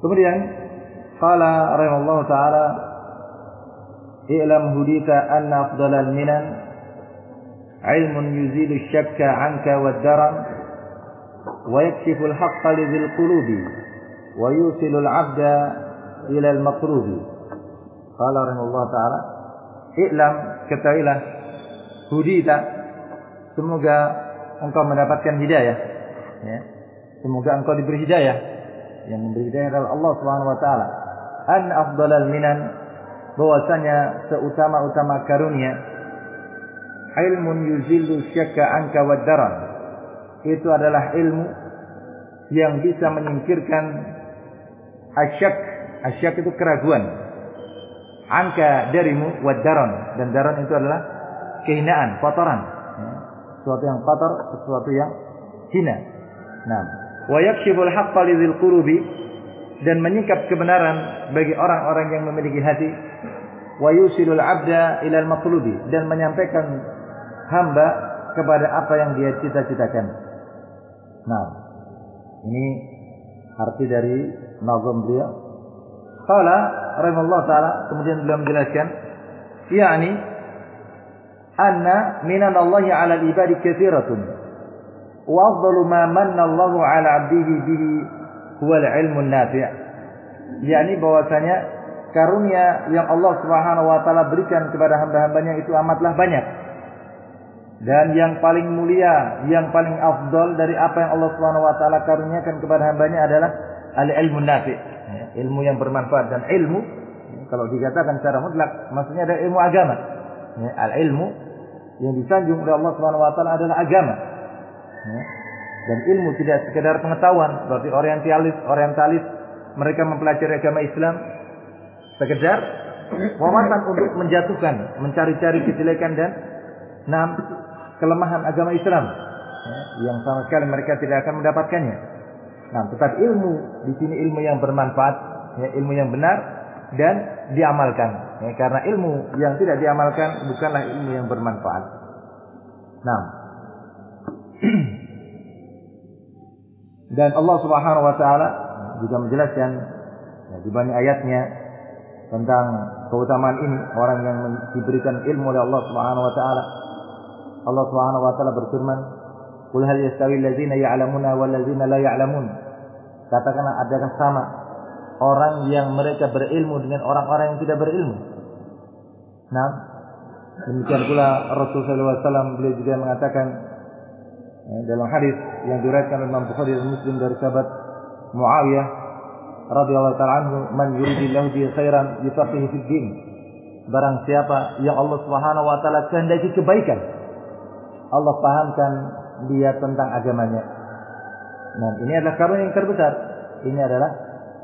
Kemudian qala rahimallahu taala i'lam hudita anna afdalal minan? Ilmun yuzilu syakka anka wad daram wa yakshifu al-haqqa lidhil qulubi wa yusilu al-'abda ila al-maqrubi. Qala rahimallahu taala i'lam ketahuilah hudita semoga engkau mendapatkan hidayah. Ya semoga engkau diberi hidayah yang memberi hidayah adalah Allah Subhanahu wa taala. An afdalal minan bahwasanya seutama-utama karunia ilmun yuzillu syakka anka wad daran. Itu adalah ilmu yang bisa menyingkirkan asyak. Asyak itu keraguan. Angka darimu wad daran dan daran itu adalah kehinaan, kotoran. Ya. Sesuatu yang kotor, sesuatu yang hina. Nah, wa yakshiful lidzil qurubi dan menyingkap kebenaran bagi orang-orang yang memiliki hati wa yusilul abda ilal maqlubi dan menyampaikan hamba kepada apa yang dia cita-citakan. Nah, ini arti dari nazam beliau. Qala rahimallahu taala kemudian beliau menjelaskan yakni anna minanallahi 'ala al-ibadi wa afdalu ma manna Allahu 'ala 'abdihi bihi huwa al-'ilmu nafi' yakni bahwasanya karunia yang Allah Subhanahu wa taala berikan kepada hamba-hambanya itu amatlah banyak dan yang paling mulia, yang paling afdal dari apa yang Allah Subhanahu wa taala karuniakan kepada hambanya adalah al-ilmu nafi, ya, ilmu yang bermanfaat dan ilmu ya, kalau dikatakan secara mutlak maksudnya ada ilmu agama. Ya, al-ilmu yang disanjung oleh Allah Subhanahu wa taala adalah agama. Ya. Dan ilmu tidak sekedar pengetahuan seperti orientalis, orientalis mereka mempelajari agama Islam sekedar wawasan untuk menjatuhkan, mencari-cari kejelekan dan enam kelemahan agama Islam ya, yang sama sekali mereka tidak akan mendapatkannya. Nah, tetap ilmu di sini ilmu yang bermanfaat, ya, ilmu yang benar dan diamalkan. Ya, karena ilmu yang tidak diamalkan bukanlah ilmu yang bermanfaat. Nah, Dan Allah Subhanahu wa taala juga menjelaskan ya, di banyak ayatnya tentang keutamaan ini orang yang diberikan ilmu oleh Allah Subhanahu wa taala. Allah Subhanahu wa taala berfirman, "Qul hal yastawi alladziina ya'lamuna wal ladziina la ya'lamun?" Katakanlah adakah sama orang yang mereka berilmu dengan orang-orang yang tidak berilmu? Nah, demikian pula Rasulullah SAW beliau juga mengatakan dalam hadis yang diriwayatkan oleh Imam Bukhari dan Muslim dari sahabat Muawiyah radhiyallahu taala anhu, "Man yuridillahu bi khairan yufaqihu fid din." Barang siapa yang Allah Subhanahu wa taala kehendaki kebaikan, Allah pahamkan dia tentang agamanya. Nah, ini adalah karunia yang terbesar. Ini adalah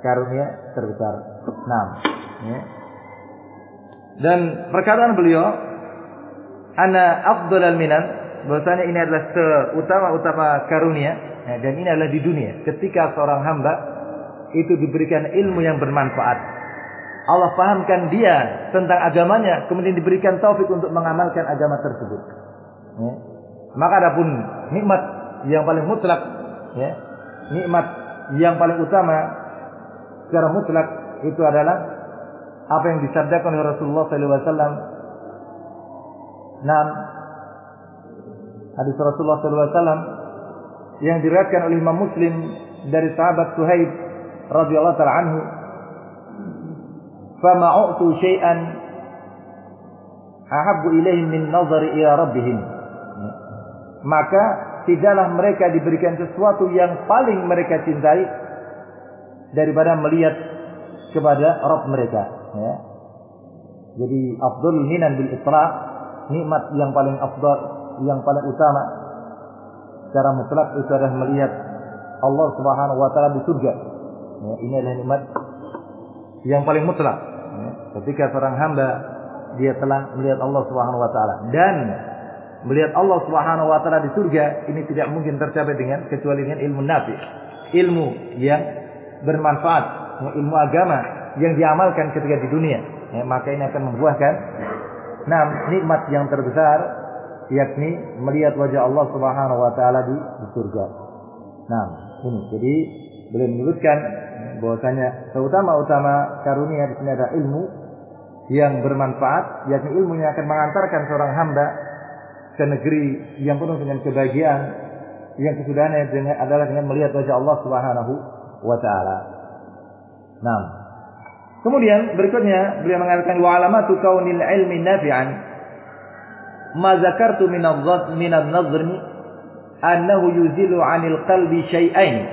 karunia terbesar. Nah, ya. Dan perkataan beliau, "Ana afdhalal minan" bahwasanya ini adalah seutama-utama karunia ya, dan ini adalah di dunia. Ketika seorang hamba itu diberikan ilmu yang bermanfaat, Allah pahamkan dia tentang agamanya, kemudian diberikan taufik untuk mengamalkan agama tersebut. Ya. Maka adapun nikmat yang paling mutlak, ya, nikmat yang paling utama secara mutlak itu adalah apa yang disabdakan oleh Rasulullah SAW. Nah, hadis Rasulullah SAW yang diriwayatkan oleh Imam Muslim dari sahabat Suhaib radhiyallahu taala anhu. Fama u'tu syai'an ahabbu ilaihim min nazari ila rabbihim. Maka tidaklah mereka diberikan sesuatu yang paling mereka cintai daripada melihat kepada Rabb mereka ya. jadi afdal minan bil itlaq nikmat yang paling afdal yang paling utama secara mutlak itu adalah melihat Allah Subhanahu wa taala di surga. Ya, ini adalah nikmat yang paling mutlak. Ya, ketika seorang hamba dia telah melihat Allah Subhanahu wa taala dan melihat Allah Subhanahu wa taala di surga ini tidak mungkin tercapai dengan kecuali dengan ilmu nafi, ilmu yang bermanfaat, ya, ilmu agama yang diamalkan ketika di dunia. Ya, maka ini akan membuahkan nah nikmat yang terbesar yakni melihat wajah Allah Subhanahu wa taala di, di surga. Nah, ini. Jadi beliau menyebutkan bahwasanya seutama-utama karunia di sini ada ilmu yang bermanfaat, yakni ilmu yang akan mengantarkan seorang hamba ke negeri yang penuh dengan kebahagiaan, yang kesudahannya adalah dengan melihat wajah Allah Subhanahu wa taala. Nah, kemudian berikutnya beliau mengatakan wa alamatu kaunil ilmi nafi'an ma zakartu min adh min an-nadhri annahu yuzilu 'anil qalbi syai'ain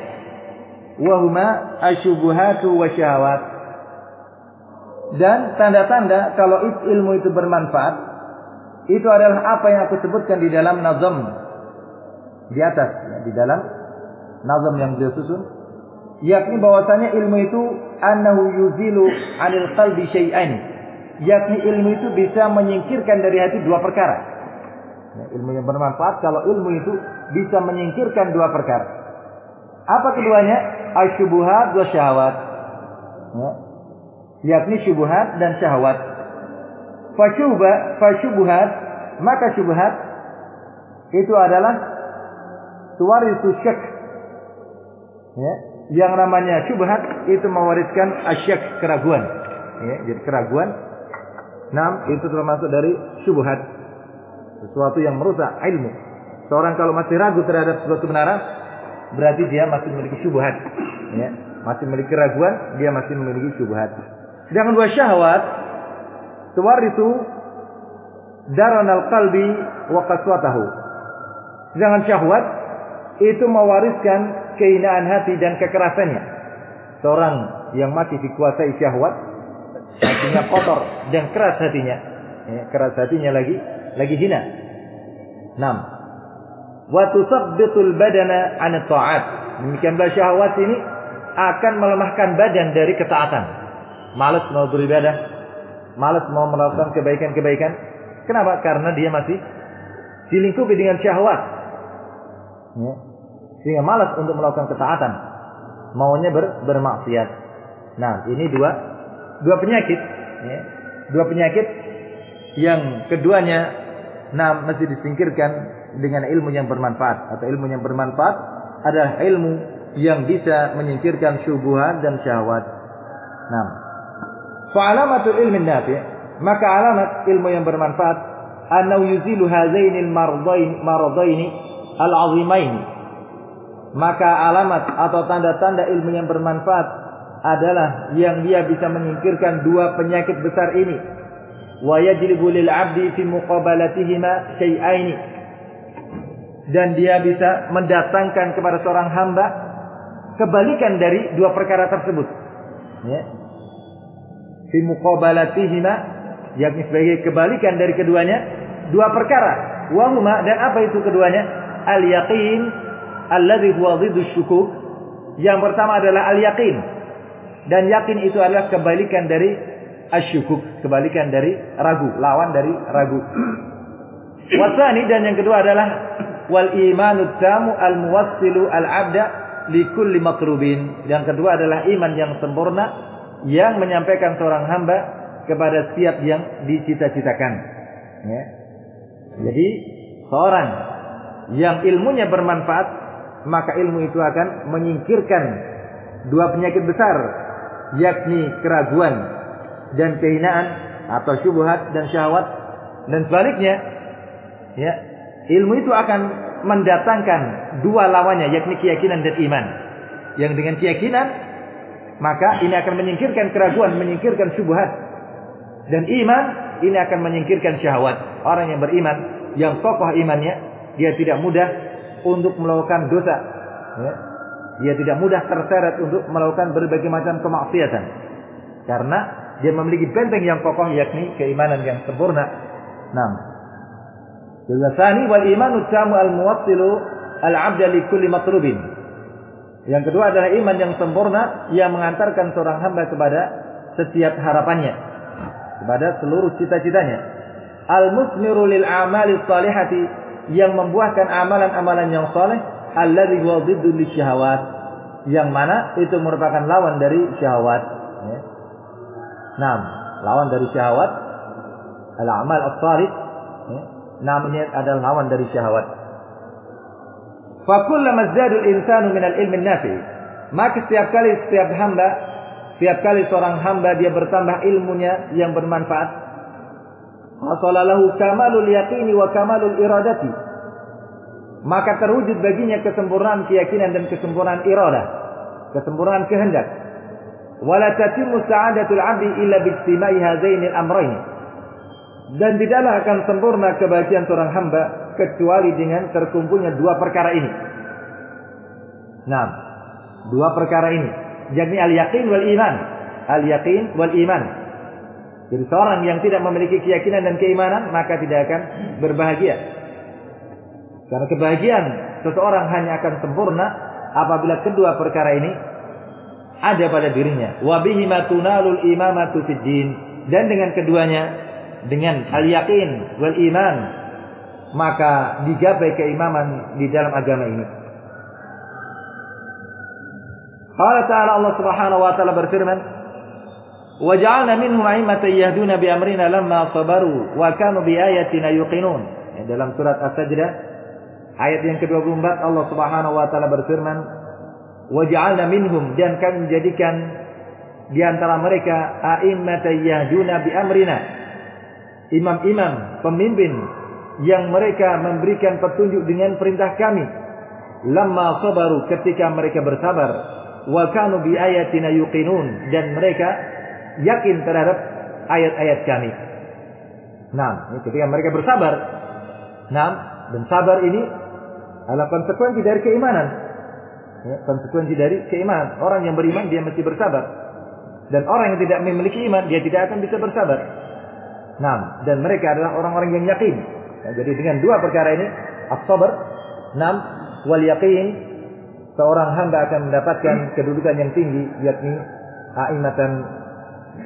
wahuma asyubuhatu wa syahwat. Dan tanda-tanda kalau ilmu itu bermanfaat itu adalah apa yang aku sebutkan di dalam nazam di atas ya, di dalam nazam yang beliau susun. Yakni bahwasanya ilmu itu annahu yuzilu anil qalbi syai'ain yakni ilmu itu bisa menyingkirkan dari hati dua perkara ya, ilmu yang bermanfaat kalau ilmu itu bisa menyingkirkan dua perkara apa keduanya asyubuhat wa syahwat. Ya. Yakni syubhat dan syahwat. Fasyuba, fasyubuhat, maka syubhat itu adalah tuwarisu syak. Ya. Yang namanya syubhat itu mewariskan asyak keraguan. Ya, jadi keraguan. Nam itu termasuk dari syubhat. Sesuatu yang merusak ilmu. Seorang kalau masih ragu terhadap sesuatu kebenaran, berarti dia masih memiliki syubhat. Ya, masih memiliki keraguan, dia masih memiliki syubhat. Sedangkan dua syahwat itu daranal qalbi wa qaswatahu. Sedangkan syahwat itu mewariskan kehinaan hati dan kekerasannya. Seorang yang masih dikuasai syahwat, hatinya kotor dan keras hatinya. Ya, keras hatinya lagi lagi hina. 6 wa tusabbitul badana an ta'at. Demikian pula syahwat ini akan melemahkan badan dari ketaatan. Malas mau beribadah, malas mau melakukan kebaikan-kebaikan. Kenapa? Karena dia masih dilingkupi dengan syahwat. Ya. Sehingga malas untuk melakukan ketaatan. Maunya ber, bermaksiat. Nah, ini dua dua penyakit, ya. Dua penyakit yang keduanya nah mesti disingkirkan dengan ilmu yang bermanfaat atau ilmu yang bermanfaat adalah ilmu yang bisa menyingkirkan syubhat dan syahwat. Nah, fa'alamatul ilmi nafi' maka alamat ilmu yang bermanfaat annahu yuzilu hadzaini al-mardain maradaini al-azimain. Maka alamat atau tanda-tanda ilmu yang bermanfaat adalah yang dia bisa menyingkirkan dua penyakit besar ini. Lil 'abdi fi muqabalatihima syai'aini dan dia bisa mendatangkan kepada seorang hamba kebalikan dari dua perkara tersebut. Ya. Fi muqabalatihima yakni sebagai kebalikan dari keduanya dua perkara. Wahuma dan apa itu keduanya? Al yaqin alladhi huwa. Yang pertama adalah al yaqin. Dan yakin itu adalah kebalikan dari asyukuk, kebalikan dari ragu, lawan dari ragu. Wasani dan yang kedua adalah wal imanu tamu al muwassilu al abda li kulli matlubin. Yang kedua adalah iman yang sempurna yang menyampaikan seorang hamba kepada setiap yang dicita-citakan. Ya. Jadi seorang yang ilmunya bermanfaat maka ilmu itu akan menyingkirkan dua penyakit besar yakni keraguan dan kehinaan atau syubhat dan syahwat dan sebaliknya ya ilmu itu akan mendatangkan dua lawannya yakni keyakinan dan iman. Yang dengan keyakinan maka ini akan menyingkirkan keraguan, menyingkirkan syubhat. Dan iman ini akan menyingkirkan syahwat. Orang yang beriman, yang kokoh imannya, dia tidak mudah untuk melakukan dosa. Ya. Dia tidak mudah terseret untuk melakukan berbagai macam kemaksiatan. Karena dia memiliki benteng yang kokoh yakni keimanan yang sempurna. Nah, Yang wal imanu tamu al muwassilu al abda li kulli matrubin. Yang kedua adalah iman yang sempurna yang mengantarkan seorang hamba kepada setiap harapannya, kepada seluruh cita-citanya. Al musmiru lil amali salihati yang membuahkan amalan-amalan yang saleh alladzi huwa syahwat yang mana itu merupakan lawan dari syahwat ya. Nah, lawan dari syahwat al-amal as-salih ya namanya adalah lawan dari syahwat. Fakullama zdadul insanu minal ilmi nafi. Maka setiap kali setiap hamba, setiap kali seorang hamba dia bertambah ilmunya yang bermanfaat, hasalalahu kamalul yaqini wa kamalul iradati. Maka terwujud baginya kesempurnaan keyakinan dan kesempurnaan iradah, kesempurnaan kehendak. Wala sa'adatul 'abdi illa bijtima'i. Dan tidaklah akan sempurna kebahagiaan seorang hamba kecuali dengan terkumpulnya dua perkara ini. Nah, dua perkara ini, yakni al-yaqin wal iman. Al-yaqin wal iman. Jadi seorang yang tidak memiliki keyakinan dan keimanan maka tidak akan berbahagia. Karena kebahagiaan seseorang hanya akan sempurna apabila kedua perkara ini ada pada dirinya. Wa bihi matunalul imamatu fid din. Dan dengan keduanya dengan al-yaqin wal iman maka digapai keimaman di dalam agama ini. Qala ta'ala Allah Subhanahu wa taala berfirman, "Wa ja'alna minhum a'immatan yahduna bi amrina lamma sabaru wa kanu bi ayatina yuqinun." Dalam surat As-Sajdah ayat yang ke-24 Allah Subhanahu wa taala berfirman, "Wa ja'alna minhum" dan kami menjadikan di antara mereka a'immatan yahduna bi amrina. Imam-imam, pemimpin yang mereka memberikan petunjuk dengan perintah kami. Lamma sabaru ketika mereka bersabar wa kanu bi ayatina yuqinun dan mereka yakin terhadap ayat-ayat kami. Nah, ketika mereka bersabar. Nah, dan sabar ini adalah konsekuensi dari keimanan. Ya, konsekuensi dari keimanan. Orang yang beriman dia mesti bersabar. Dan orang yang tidak memiliki iman dia tidak akan bisa bersabar. Nah, dan mereka adalah orang-orang yang yakin. Ya, jadi dengan dua perkara ini, as-sabr, nam, wal yaqin, seorang hamba akan mendapatkan kedudukan yang tinggi yakni aimatan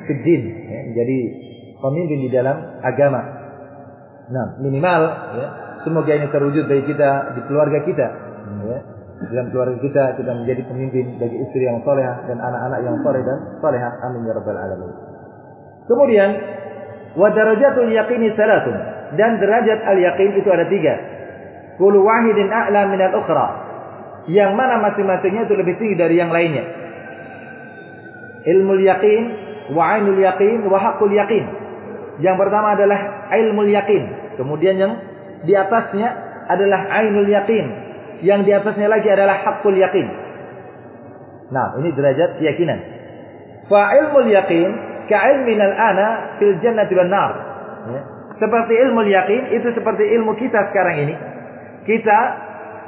fiddin ya, jadi pemimpin di dalam agama. Nah, minimal ya, semoga ini terwujud bagi kita di keluarga kita ya. Dalam keluarga kita kita menjadi pemimpin bagi istri yang solehah dan anak-anak yang soleh dan solehah. Amin ya rabbal alamin. Kemudian wa darajatul yaqini salatun dan derajat al yaqin itu ada tiga. Kullu wahidin a'la min al-ukhra yang mana masing-masingnya itu lebih tinggi dari yang lainnya. Ilmu yakin, wa ainul yakin, wa haqqul yakin. Yang pertama adalah ilmu yakin. Kemudian yang di atasnya adalah ainul yakin. Yang di atasnya lagi adalah haqqul yakin. Nah, ini derajat keyakinan. Fa ilmu yakin ka ilmin al-ana fil jannati wan nar. Ya. Seperti ilmu yakin itu seperti ilmu kita sekarang ini. Kita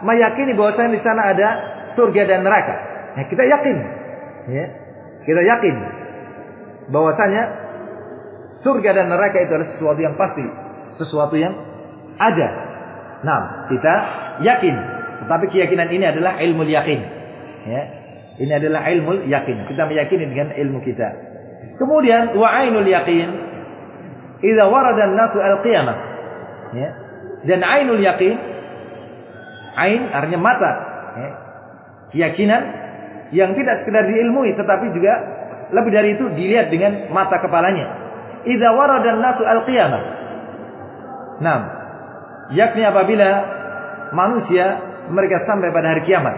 meyakini bahwasanya di sana ada surga dan neraka. Ya, kita yakin. Ya. Kita yakin bahwasanya surga dan neraka itu adalah sesuatu yang pasti, sesuatu yang ada. Nah, kita yakin. Tetapi keyakinan ini adalah ilmu yakin. Ya. Ini adalah ilmu yakin. Kita meyakini dengan ilmu kita. Kemudian wa ainul yakin idza warada an-nasu al-qiyamah. Ya. Dan ainul yakin Ain artinya mata. Ya. Keyakinan yang tidak sekedar diilmui tetapi juga lebih dari itu dilihat dengan mata kepalanya. Idza warada nasu al-qiyamah. Nah, yakni apabila manusia mereka sampai pada hari kiamat.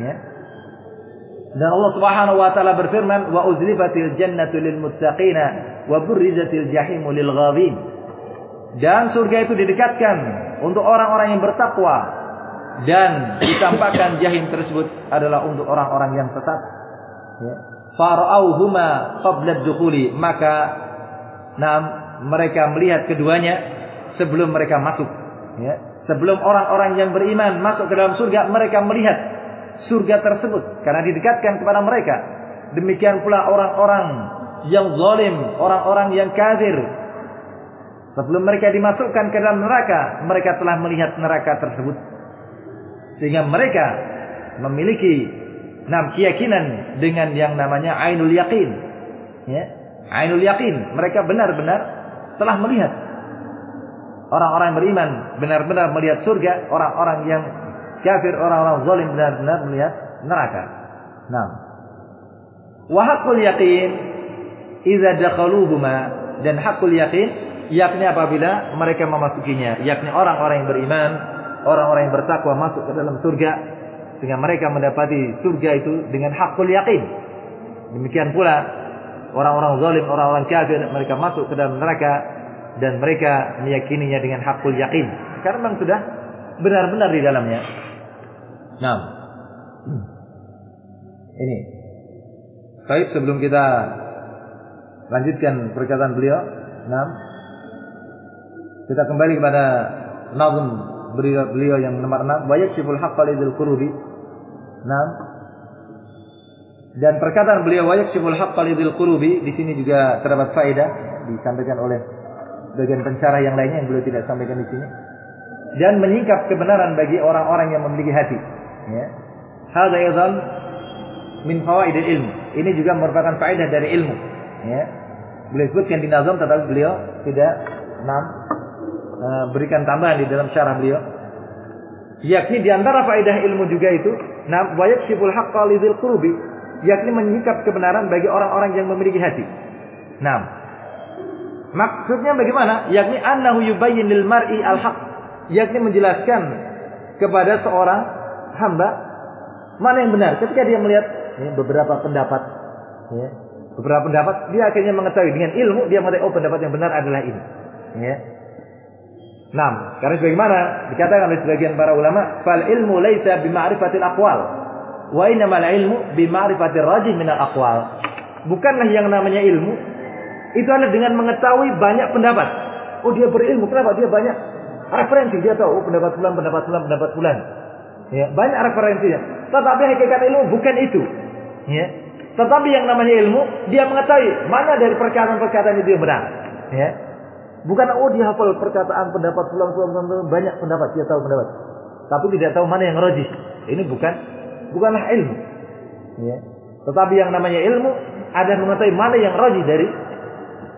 Ya. Dan Allah Subhanahu wa taala berfirman, "Wa uzlifatil jannatu lil muttaqina wa burrizatil jahimu lil ghawin." Dan surga itu didekatkan untuk orang-orang yang bertakwa dan ditampakkan jahim tersebut adalah untuk orang-orang yang sesat. Ya. Farauhuma qabla dukhuli maka nah, mereka melihat keduanya sebelum mereka masuk. Ya. Sebelum orang-orang yang beriman masuk ke dalam surga, mereka melihat surga tersebut karena didekatkan kepada mereka. Demikian pula orang-orang yang zalim, orang-orang yang kafir. Sebelum mereka dimasukkan ke dalam neraka, mereka telah melihat neraka tersebut sehingga mereka memiliki enam keyakinan dengan yang namanya ainul yakin. Ya. Ainul yakin, mereka benar-benar telah melihat orang-orang beriman benar-benar melihat surga, orang-orang yang kafir, orang-orang zalim benar-benar melihat neraka. Nah, wa haqqul yaqin idza dan hakul yakin yakni apabila mereka memasukinya, yakni orang-orang yang beriman orang-orang yang bertakwa masuk ke dalam surga sehingga mereka mendapati surga itu dengan hakul yakin. Demikian pula orang-orang zalim, orang-orang kafir mereka masuk ke dalam neraka dan mereka meyakininya dengan hakul yakin. Karena memang sudah benar-benar di dalamnya. Nah. Ini. Baik sebelum kita lanjutkan perkataan beliau. Nah. Kita kembali kepada nazm beliau, yang nomor 6 wa yakshiful haqqal lidil qurubi Nah. Dan perkataan beliau wa yakshiful haqqal lidil qurubi di sini juga terdapat faedah disampaikan oleh sebagian pencara yang lainnya yang beliau tidak sampaikan di sini. Dan menyingkap kebenaran bagi orang-orang yang memiliki hati. Ya. Hadza aidan min fawaidil ilmu. Ini juga merupakan faedah dari ilmu. Ya. Beliau sebutkan di nazam tetapi beliau tidak enam uh, berikan tambahan di dalam syarah beliau. Yakni di antara faedah ilmu juga itu, nam wa yakshiful haqqa lidzil qulubi, yakni menyingkap kebenaran bagi orang-orang yang memiliki hati. Nam. Maksudnya bagaimana? Yakni annahu yubayyin lil mar'i al-haq, yakni menjelaskan kepada seorang hamba mana yang benar ketika dia melihat ya, beberapa pendapat ya, beberapa pendapat dia akhirnya mengetahui dengan ilmu dia mengetahui oh pendapat yang benar adalah ini ya Nah, karena sebagaimana dikatakan oleh sebagian para ulama, fal ilmu laisa bima'rifatil aqwal, wa innamal ilmu bima'rifatir rajih minal aqwal. Bukanlah yang namanya ilmu itu adalah dengan mengetahui banyak pendapat. Oh, dia berilmu, kenapa? Dia banyak referensi, dia tahu oh, pendapat fulan, pendapat fulan, pendapat fulan. Ya, banyak referensinya. Tetapi hakikat ilmu bukan itu. Ya. Tetapi yang namanya ilmu, dia mengetahui mana dari perkataan-perkataan itu yang benar. Ya. Bukan oh dia hafal perkataan pendapat pulang pulang banyak pendapat dia tahu pendapat. Tapi tidak tahu mana yang rajih. Ini bukan bukanlah ilmu. Ya. Tetapi yang namanya ilmu ada mengetahui mana yang rajih dari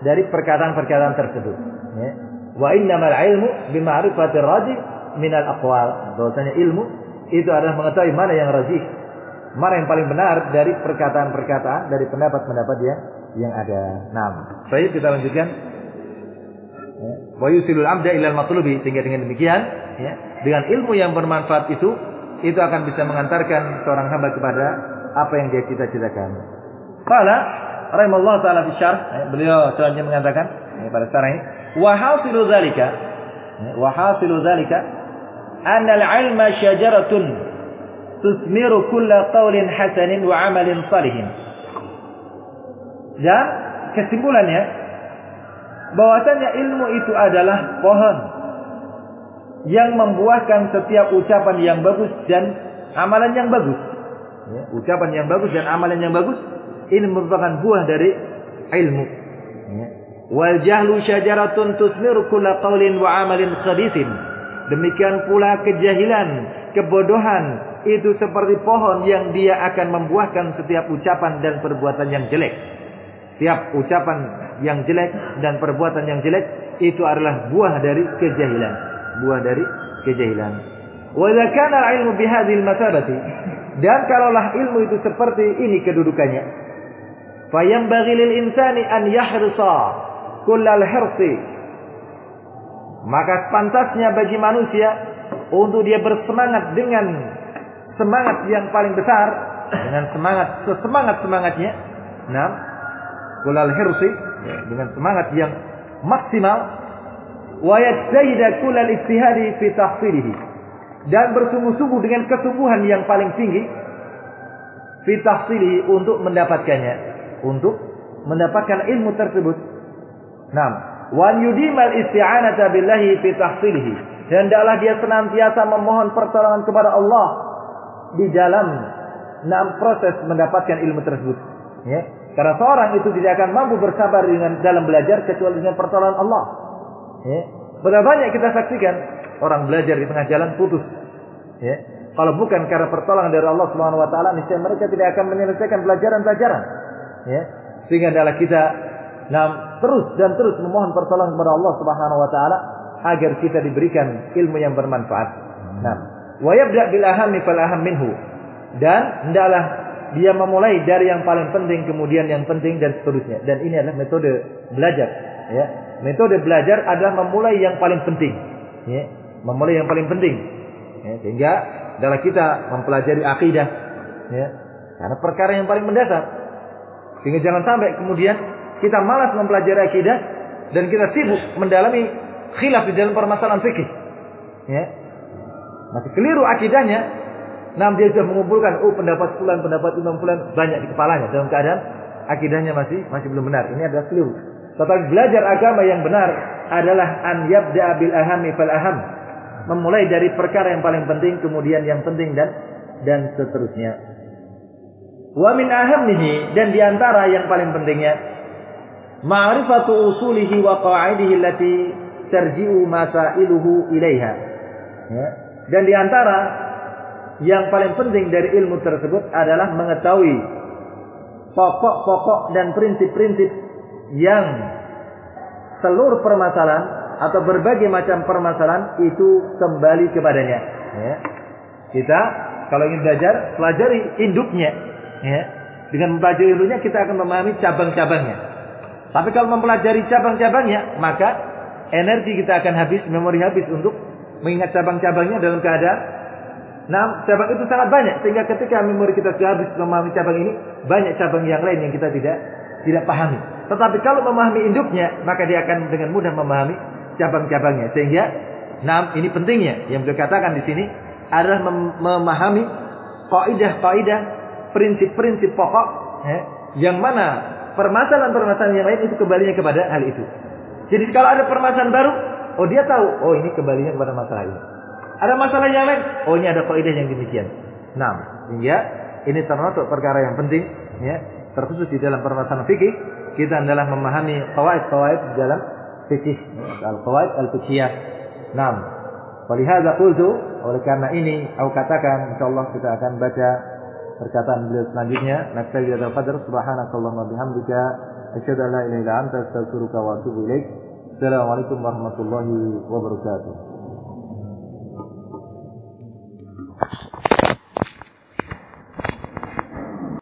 dari perkataan-perkataan tersebut. Ya. Wa innamal ilmu bima'rifatir rajih minal aqwal. Bahwasanya ilmu itu adalah mengetahui mana yang rajih, mana yang paling benar dari perkataan-perkataan, dari pendapat-pendapat yang yang ada. Nah, baik kita lanjutkan wa yusilul amda ilal matlubi sehingga dengan demikian ya, dengan ilmu yang bermanfaat itu itu akan bisa mengantarkan seorang hamba kepada apa yang dia cita-citakan. Qala rahimallahu taala fi syarh ya, beliau selanjutnya mengatakan ya, pada syarah ini wa hasilu dzalika ya, wa hasilu dzalika anna al-ilma syajaratun tuthmiru kulla qawlin hasanin wa amalin salihin. Dan kesimpulannya bahwasanya ilmu itu adalah pohon yang membuahkan setiap ucapan yang bagus dan amalan yang bagus. Ya, ucapan yang bagus dan amalan yang bagus ini merupakan buah dari ilmu. Ya. Wal jahlu syajaratun tusmiru kulla qawlin wa amalin khabithin. Demikian pula kejahilan, kebodohan itu seperti pohon yang dia akan membuahkan setiap ucapan dan perbuatan yang jelek. Setiap ucapan yang jelek dan perbuatan yang jelek itu adalah buah dari kejahilan, buah dari kejahilan. Wa al-ilmu bihadhihi al-mathabati dan kalaulah ilmu itu seperti ini kedudukannya, fayambaghi lil insani an yahrisa kullal hirsi maka sepantasnya bagi manusia untuk dia bersemangat dengan semangat yang paling besar dengan semangat sesemangat semangatnya nah kulal hirsi ya, dengan semangat yang maksimal wa yajtahida kullal ijtihadi fi tahsilihi. Dan bersungguh-sungguh dengan kesungguhan yang paling tinggi fi tahsilihi untuk mendapatkannya untuk mendapatkan ilmu tersebut. Naam, wa yudimal isti'anata billahi fi tahsilihi dan hendaklah dia senantiasa memohon pertolongan kepada Allah di dalam enam proses mendapatkan ilmu tersebut. Ya, karena seorang itu tidak akan mampu bersabar dengan dalam belajar kecuali dengan pertolongan Allah. Ya. Berapa banyak kita saksikan orang belajar di tengah jalan putus. Ya. Kalau bukan karena pertolongan dari Allah Subhanahu wa taala, niscaya mereka tidak akan menyelesaikan pelajaran-pelajaran. Ya. Sehingga adalah kita nah, terus dan terus memohon pertolongan kepada Allah Subhanahu wa taala agar kita diberikan ilmu yang bermanfaat. Nah, wa yabda bil ahami fal aham minhu. Dan hendaklah dia memulai dari yang paling penting kemudian yang penting dan seterusnya dan ini adalah metode belajar ya metode belajar adalah memulai yang paling penting ya memulai yang paling penting ya, sehingga adalah kita mempelajari akidah, ya. Karena perkara yang paling mendasar. Sehingga jangan sampai kemudian kita malas mempelajari akidah dan kita sibuk mendalami khilaf di dalam permasalahan fikih. Ya. Masih keliru akidahnya, Nah, dia sudah mengumpulkan, oh pendapat fulan, pendapat imam fulan banyak di kepalanya dalam keadaan akidahnya masih masih belum benar. Ini adalah keliru. Tetapi belajar agama yang benar adalah an yabda bil ahami fal aham. Memulai dari perkara yang paling penting kemudian yang penting dan dan seterusnya. Wa min ahamnihi dan di antara yang paling pentingnya ma'rifatu usulihi wa qa'idihi allati tarji'u masailuhu ilaiha. Ya. Dan di antara yang paling penting dari ilmu tersebut adalah mengetahui pokok-pokok dan prinsip-prinsip yang seluruh permasalahan atau berbagai macam permasalahan itu kembali kepadanya. Ya. Kita kalau ingin belajar, pelajari induknya. Ya. Dengan mempelajari induknya kita akan memahami cabang-cabangnya. Tapi kalau mempelajari cabang-cabangnya, maka energi kita akan habis, memori habis untuk mengingat cabang-cabangnya dalam keadaan Nah, cabang itu sangat banyak sehingga ketika memori kita sudah habis memahami cabang ini, banyak cabang yang lain yang kita tidak tidak pahami. Tetapi kalau memahami induknya, maka dia akan dengan mudah memahami cabang-cabangnya. Sehingga, nah ini pentingnya yang beliau katakan di sini adalah mem memahami kaidah-kaidah, prinsip-prinsip pokok, ya, yang mana permasalahan-permasalahan yang lain itu kembalinya kepada hal itu. Jadi kalau ada permasalahan baru, oh dia tahu, oh ini kembalinya kepada masalah ini. Ada masalah yang lain? Oh ini ada kaidah yang demikian. Nah, sehingga ini termasuk perkara yang penting ya, terkhusus di dalam permasalahan fikih, kita adalah memahami qawaid-qawaid dalam fikih, al-qawaid al-fiqhiyah. Nah, Walihada qultu oleh karena ini aku katakan insyaallah kita akan baca perkataan beliau selanjutnya naktabi hadzal qadar subhanakallahumma bihamdika asyhadu an la ilaha illa anta astaghfiruka wa atubu ilaik. Assalamualaikum warahmatullahi wabarakatuh.